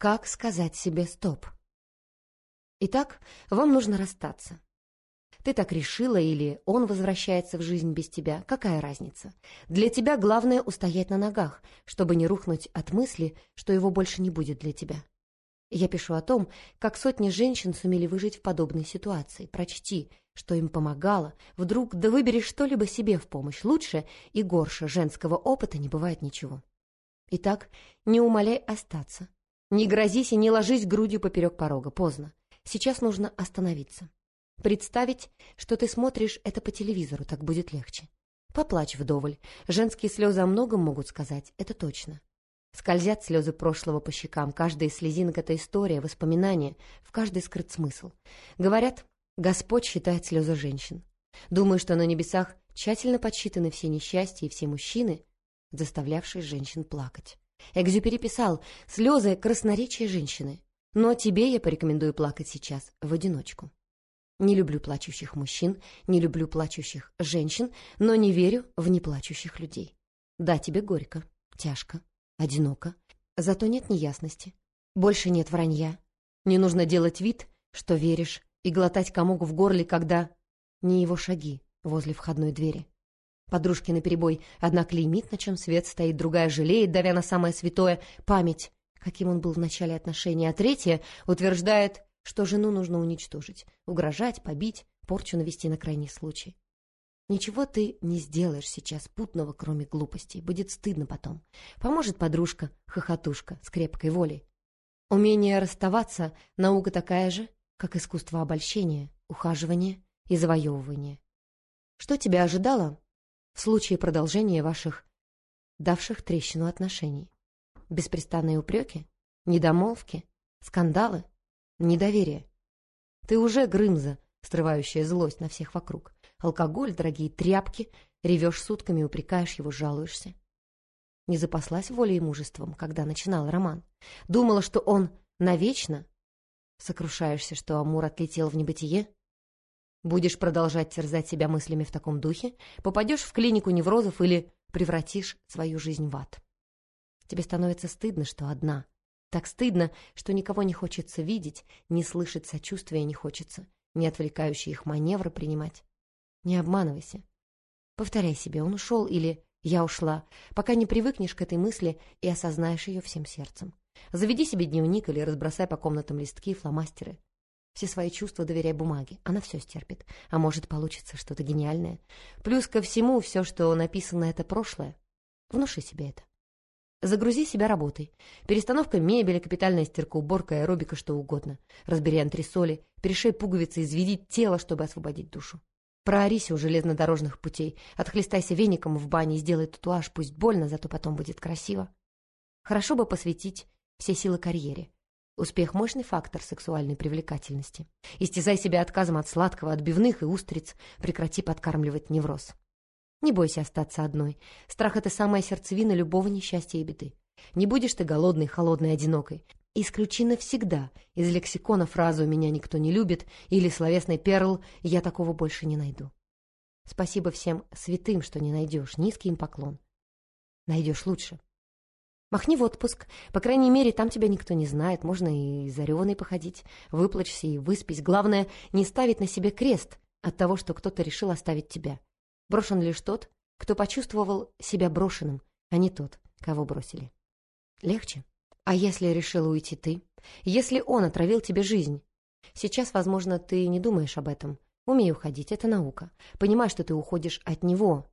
Как сказать себе «стоп»? Итак, вам нужно расстаться. Ты так решила или он возвращается в жизнь без тебя, какая разница? Для тебя главное устоять на ногах, чтобы не рухнуть от мысли, что его больше не будет для тебя. Я пишу о том, как сотни женщин сумели выжить в подобной ситуации. Прочти, что им помогало. Вдруг да выберешь что-либо себе в помощь. Лучше и горше женского опыта не бывает ничего. Итак, не умоляй остаться. Не грозись и не ложись грудью поперек порога. Поздно. Сейчас нужно остановиться. Представить, что ты смотришь это по телевизору, так будет легче. Поплачь вдоволь. Женские слезы о многом могут сказать, это точно. Скользят слезы прошлого по щекам. Каждая слезинка — это история, воспоминание. В каждой скрыт смысл. Говорят, Господь считает слезы женщин. Думаю, что на небесах тщательно подсчитаны все несчастья и все мужчины, заставлявшие женщин плакать. Экзюпери писал «Слезы — красноречие женщины». Но тебе я порекомендую плакать сейчас в одиночку. Не люблю плачущих мужчин, не люблю плачущих женщин, но не верю в неплачущих людей. Да, тебе горько, тяжко, Одиноко. Зато нет неясности. Больше нет вранья. Не нужно делать вид, что веришь, и глотать комок в горле, когда... Не его шаги возле входной двери. Подружки наперебой. Одна клеймит, на чем свет стоит, другая жалеет, давя на самое святое — память, каким он был в начале отношений, а третья утверждает, что жену нужно уничтожить, угрожать, побить, порчу навести на крайний случай. Ничего ты не сделаешь сейчас путного, кроме глупостей. Будет стыдно потом. Поможет подружка, хохотушка, с крепкой волей. Умение расставаться — наука такая же, как искусство обольщения, ухаживания и завоевывания. Что тебя ожидало в случае продолжения ваших давших трещину отношений? Беспрестанные упреки? Недомолвки? Скандалы? Недоверие? Ты уже Грымза, срывающая злость на всех вокруг алкоголь, дорогие тряпки, ревешь сутками, упрекаешь его, жалуешься. Не запаслась волей и мужеством, когда начинал роман. Думала, что он навечно. Сокрушаешься, что Амур отлетел в небытие? Будешь продолжать терзать себя мыслями в таком духе, попадешь в клинику неврозов или превратишь свою жизнь в ад. Тебе становится стыдно, что одна. Так стыдно, что никого не хочется видеть, не слышать сочувствия не хочется, не отвлекающие их маневры принимать. Не обманывайся. Повторяй себе, он ушел или я ушла, пока не привыкнешь к этой мысли и осознаешь ее всем сердцем. Заведи себе дневник или разбросай по комнатам листки и фломастеры. Все свои чувства доверяй бумаге, она все стерпит, а может получится что-то гениальное. Плюс ко всему, все, что написано, это прошлое. Внуши себе это. Загрузи себя работой. Перестановка мебели, капитальная стирка, уборка, аэробика, что угодно. Разбери антресоли, перешей пуговицы, изведи тело, чтобы освободить душу. Проорись у железнодорожных путей, отхлестайся веником в бане и сделай татуаж, пусть больно, зато потом будет красиво. Хорошо бы посвятить все силы карьере. Успех – мощный фактор сексуальной привлекательности. Истязай себя отказом от сладкого, отбивных и устриц, прекрати подкармливать невроз. Не бойся остаться одной. Страх – это самая сердцевина любого несчастья и беды. Не будешь ты голодной, холодной, одинокой. Исключи навсегда из лексикона фразу «меня никто не любит» или словесный перл «я такого больше не найду». Спасибо всем святым, что не найдешь. Низкий им поклон. Найдешь лучше. Махни в отпуск. По крайней мере, там тебя никто не знает. Можно и зареванной походить. Выплачься и выспись. Главное, не ставить на себе крест от того, что кто-то решил оставить тебя. Брошен лишь тот, кто почувствовал себя брошенным, а не тот, кого бросили. Легче? А если решила уйти ты? Если он отравил тебе жизнь? Сейчас, возможно, ты не думаешь об этом. Умей уходить, это наука. Понимай, что ты уходишь от него,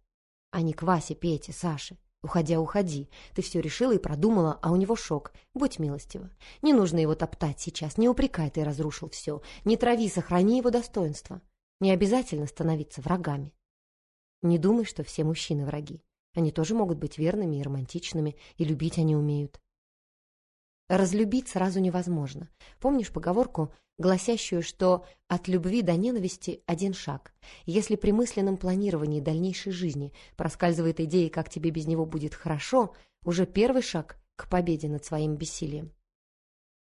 а не к Васе, Пете, Саше. Уходя, уходи. Ты все решила и продумала, а у него шок. Будь милостива. Не нужно его топтать сейчас. Не упрекай, ты разрушил все. Не трави, сохрани его достоинство. Не обязательно становиться врагами. Не думай, что все мужчины враги. Они тоже могут быть верными и романтичными, и любить они умеют. Разлюбить сразу невозможно. Помнишь поговорку, гласящую, что от любви до ненависти один шаг? Если при мысленном планировании дальнейшей жизни проскальзывает идея, как тебе без него будет хорошо, уже первый шаг к победе над своим бессилием.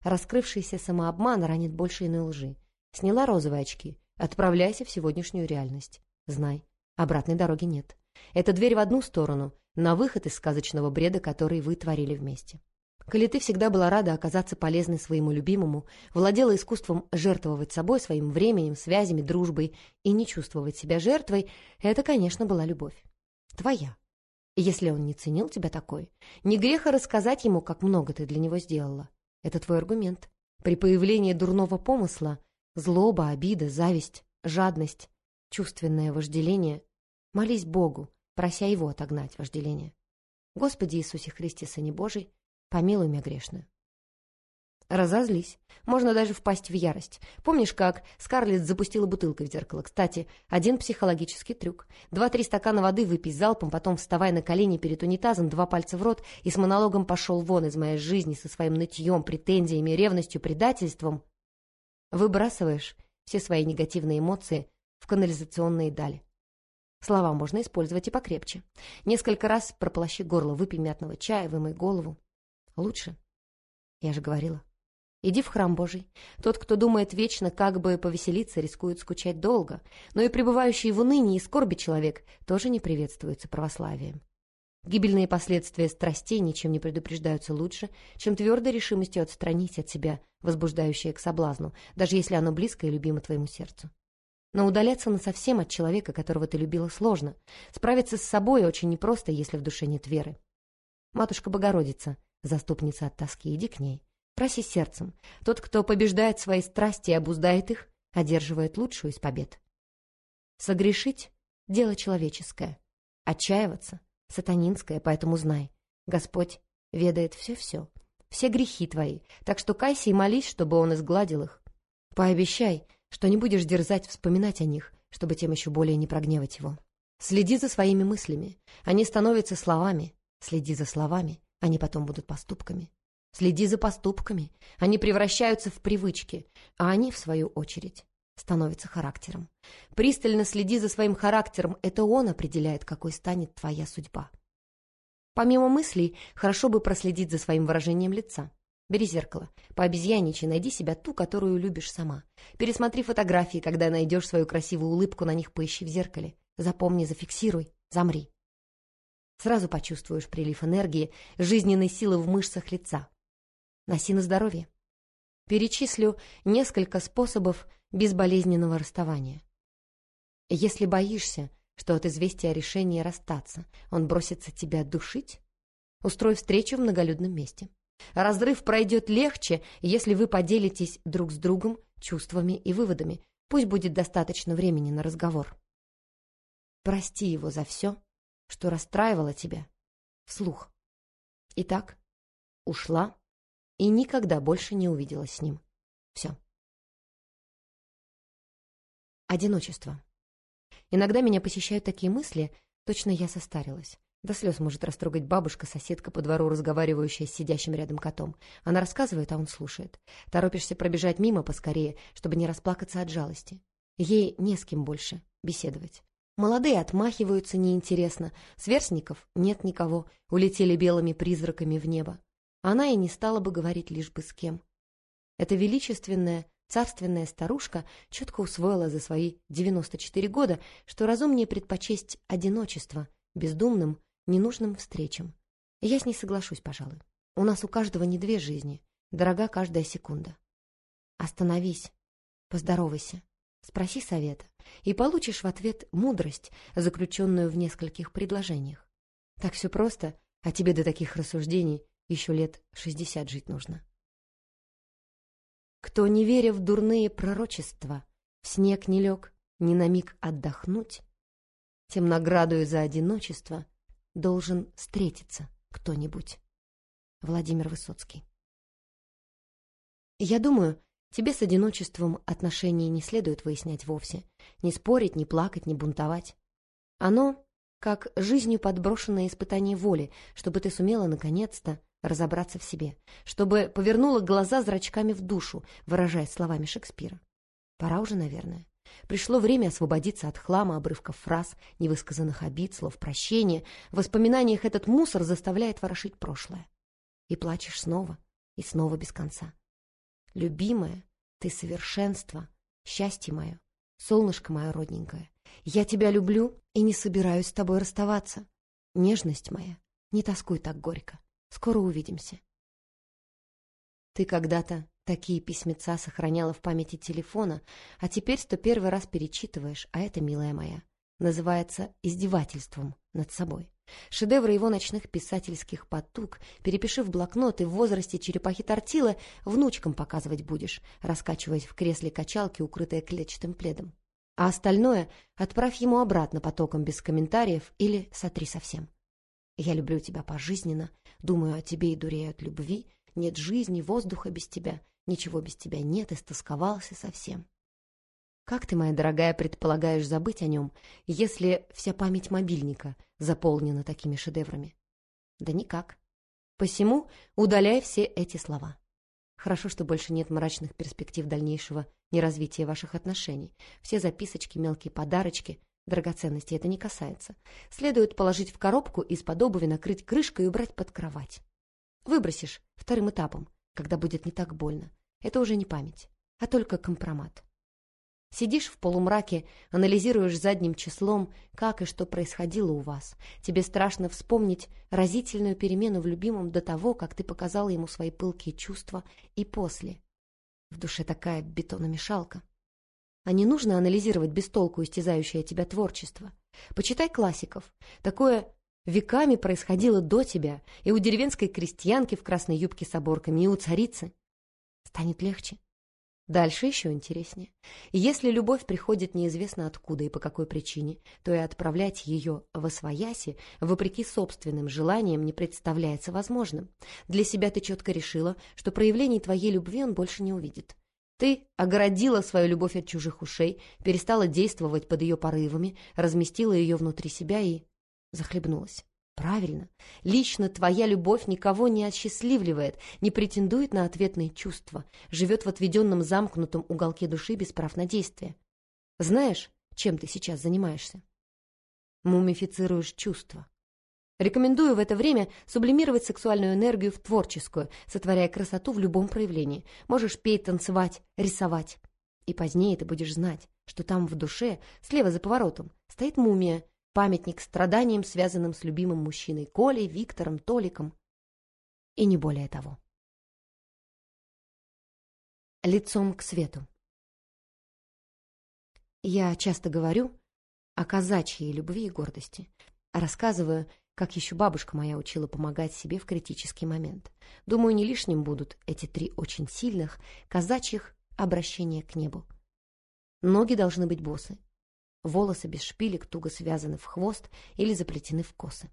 Раскрывшийся самообман ранит больше иной лжи. Сняла розовые очки. Отправляйся в сегодняшнюю реальность. Знай, обратной дороги нет. Это дверь в одну сторону, на выход из сказочного бреда, который вы творили вместе. Коли ты всегда была рада оказаться полезной своему любимому, владела искусством жертвовать собой, своим временем, связями, дружбой и не чувствовать себя жертвой, это, конечно, была любовь. Твоя. Если он не ценил тебя такой, не греха рассказать ему, как много ты для него сделала. Это твой аргумент. При появлении дурного помысла — злоба, обида, зависть, жадность, чувственное вожделение — молись Богу, прося Его отогнать вожделение. Господи Иисусе Христе, Сыне Божий, помилуй меня грешную. Разозлись. Можно даже впасть в ярость. Помнишь, как Скарлетт запустила бутылкой в зеркало? Кстати, один психологический трюк. Два-три стакана воды выпей залпом, потом вставай на колени перед унитазом, два пальца в рот и с монологом пошел вон из моей жизни со своим нытьем, претензиями, ревностью, предательством. Выбрасываешь все свои негативные эмоции в канализационные дали. Слова можно использовать и покрепче. Несколько раз прополощи горло, выпей мятного чая, вымой голову. Лучше. Я же говорила. Иди в храм Божий. Тот, кто думает вечно, как бы повеселиться, рискует скучать долго. Но и пребывающий в унынии и скорби человек тоже не приветствуется православием. Гибельные последствия страстей ничем не предупреждаются лучше, чем твердой решимостью отстранить от себя возбуждающее к соблазну, даже если оно близко и любимо твоему сердцу. Но удаляться насовсем от человека, которого ты любила, сложно. Справиться с собой очень непросто, если в душе нет веры. Матушка Богородица, заступница от тоски, иди к ней. Проси сердцем. Тот, кто побеждает свои страсти и обуздает их, одерживает лучшую из побед. Согрешить — дело человеческое. Отчаиваться — сатанинское, поэтому знай. Господь ведает все-все, все грехи твои, так что кайся и молись, чтобы Он изгладил их. Пообещай, что не будешь дерзать вспоминать о них, чтобы тем еще более не прогневать Его. Следи за своими мыслями. Они становятся словами. Следи за словами. Они потом будут поступками. Следи за поступками. Они превращаются в привычки, а они, в свою очередь, становятся характером. Пристально следи за своим характером. Это он определяет, какой станет твоя судьба. Помимо мыслей, хорошо бы проследить за своим выражением лица. Бери зеркало, пообезьяничай, найди себя ту, которую любишь сама. Пересмотри фотографии, когда найдешь свою красивую улыбку, на них поищи в зеркале. Запомни, зафиксируй, замри. Сразу почувствуешь прилив энергии, жизненной силы в мышцах лица. Носи на здоровье. Перечислю несколько способов безболезненного расставания. Если боишься, что от известия о решении расстаться он бросится тебя душить, устрой встречу в многолюдном месте. Разрыв пройдет легче, если вы поделитесь друг с другом чувствами и выводами. Пусть будет достаточно времени на разговор. Прости его за все, что расстраивало тебя. Вслух. Итак, ушла и никогда больше не увиделась с ним. Все. Одиночество. Иногда меня посещают такие мысли, точно я состарилась. До слез может растрогать бабушка, соседка по двору, разговаривающая с сидящим рядом котом. Она рассказывает, а он слушает. Торопишься пробежать мимо поскорее, чтобы не расплакаться от жалости. Ей не с кем больше беседовать. Молодые отмахиваются неинтересно, сверстников нет никого, улетели белыми призраками в небо она и не стала бы говорить лишь бы с кем. Эта величественная, царственная старушка четко усвоила за свои 94 года, что разумнее предпочесть одиночество бездумным, ненужным встречам. Я с ней соглашусь, пожалуй. У нас у каждого не две жизни, дорога каждая секунда. Остановись, поздоровайся, спроси совета, и получишь в ответ мудрость, заключенную в нескольких предложениях. Так все просто, а тебе до таких рассуждений еще лет шестьдесят жить нужно. Кто, не веря в дурные пророчества, в снег не лег, ни на миг отдохнуть, тем наградою за одиночество должен встретиться кто-нибудь. Владимир Высоцкий Я думаю, тебе с одиночеством отношений не следует выяснять вовсе. Не спорить, не плакать, не бунтовать. Оно как жизнью подброшенное испытание воли, чтобы ты сумела наконец-то разобраться в себе, чтобы повернула глаза зрачками в душу, выражаясь словами Шекспира. Пора уже, наверное. Пришло время освободиться от хлама, обрывков фраз, невысказанных обид, слов прощения. В воспоминаниях этот мусор заставляет ворошить прошлое. И плачешь снова, и снова без конца. Любимая, ты совершенство, счастье мое, солнышко мое родненькое. Я тебя люблю и не собираюсь с тобой расставаться. Нежность моя, не тоскуй так горько. Скоро увидимся. Ты когда-то такие письмеца сохраняла в памяти телефона, а теперь сто первый раз перечитываешь, а это, милая моя, называется издевательством над собой. Шедевры его ночных писательских потуг перепиши в блокнот и в возрасте черепахи тортилы внучкам показывать будешь, раскачиваясь в кресле качалки, укрытое клетчатым пледом. А остальное отправь ему обратно потоком без комментариев или сотри совсем. Я люблю тебя пожизненно, думаю о тебе и дурею от любви, нет жизни, воздуха без тебя, ничего без тебя нет, истосковался совсем. Как ты, моя дорогая, предполагаешь забыть о нем, если вся память мобильника заполнена такими шедеврами? Да никак. Посему удаляй все эти слова. Хорошо, что больше нет мрачных перспектив дальнейшего неразвития ваших отношений. Все записочки, мелкие подарочки, драгоценности это не касается. Следует положить в коробку из-под обуви, накрыть крышкой и убрать под кровать. Выбросишь вторым этапом, когда будет не так больно. Это уже не память, а только компромат. Сидишь в полумраке, анализируешь задним числом, как и что происходило у вас. Тебе страшно вспомнить разительную перемену в любимом до того, как ты показала ему свои пылкие чувства, и после. В душе такая бетономешалка. А не нужно анализировать бестолку истязающее тебя творчество. Почитай классиков. Такое веками происходило до тебя, и у деревенской крестьянки в красной юбке с оборками, и у царицы. Станет легче. Дальше еще интереснее. Если любовь приходит неизвестно откуда и по какой причине, то и отправлять ее в освояси, вопреки собственным желаниям, не представляется возможным. Для себя ты четко решила, что проявлений твоей любви он больше не увидит. Ты огородила свою любовь от чужих ушей, перестала действовать под ее порывами, разместила ее внутри себя и захлебнулась. Правильно. Лично твоя любовь никого не осчастливливает, не претендует на ответные чувства, живет в отведенном замкнутом уголке души без прав на действие. Знаешь, чем ты сейчас занимаешься? Мумифицируешь чувства. Рекомендую в это время сублимировать сексуальную энергию в творческую, сотворяя красоту в любом проявлении. Можешь петь, танцевать, рисовать. И позднее ты будешь знать, что там в душе, слева за поворотом, стоит мумия, памятник страданиям, связанным с любимым мужчиной Колей, Виктором, Толиком. И не более того. Лицом к свету. Я часто говорю о казачьей любви и гордости. Рассказываю, как еще бабушка моя учила помогать себе в критический момент. Думаю, не лишним будут эти три очень сильных казачьих обращения к небу. Ноги должны быть босы, Волосы без шпилек туго связаны в хвост или заплетены в косы.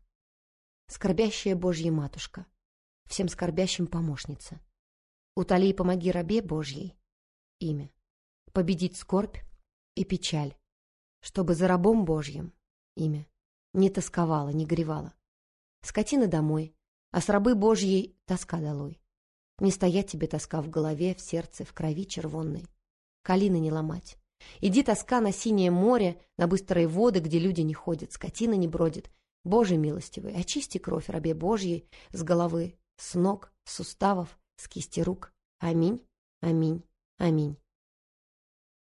Скорбящая Божья Матушка, всем скорбящим помощница. Утоли и помоги рабе Божьей. Имя. Победить скорбь и печаль, чтобы за рабом Божьим. Имя. Не тосковала, не горевала. Скотина домой, а с рабы Божьей тоска долой. Не стоять тебе тоска в голове, в сердце, в крови червонной. Калины не ломать. Иди тоска на синее море, на быстрые воды, где люди не ходят, скотина не бродит. Боже милостивый, очисти кровь рабе Божьей с головы, с ног, с суставов, с кисти рук. Аминь, аминь, аминь.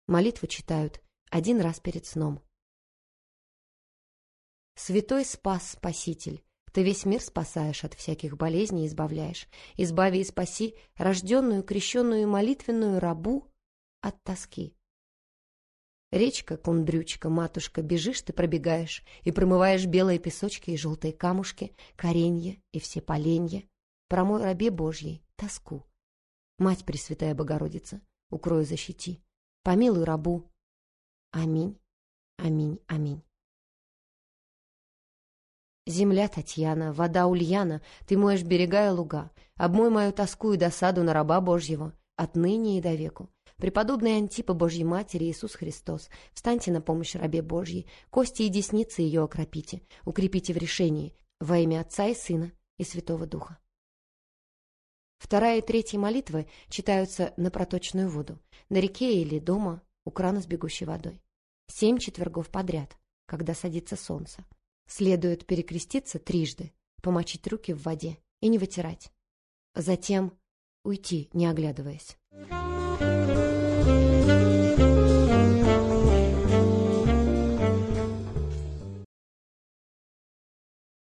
Молитву читают один раз перед сном. Святой спас Спаситель, ты весь мир спасаешь, от всяких болезней избавляешь. Избави и спаси рожденную, крещенную и молитвенную рабу от тоски. Речка, кундрючка, матушка, бежишь ты, пробегаешь, и промываешь белые песочки и желтые камушки, коренья и все поленья. Промой рабе Божьей тоску. Мать Пресвятая Богородица, укрою защити. Помилуй рабу. Аминь, аминь, аминь. Земля Татьяна, вода Ульяна, ты моешь берега и луга, обмой мою тоску и досаду на раба Божьего, отныне и до веку. Преподобная Антипа Божьей Матери Иисус Христос, встаньте на помощь рабе Божьей, кости и десницы ее окропите, укрепите в решении, во имя Отца и Сына и Святого Духа. Вторая и третья молитвы читаются на проточную воду, на реке или дома у крана с бегущей водой. Семь четвергов подряд, когда садится солнце. Следует перекреститься трижды, помочить руки в воде и не вытирать. Затем уйти, не оглядываясь.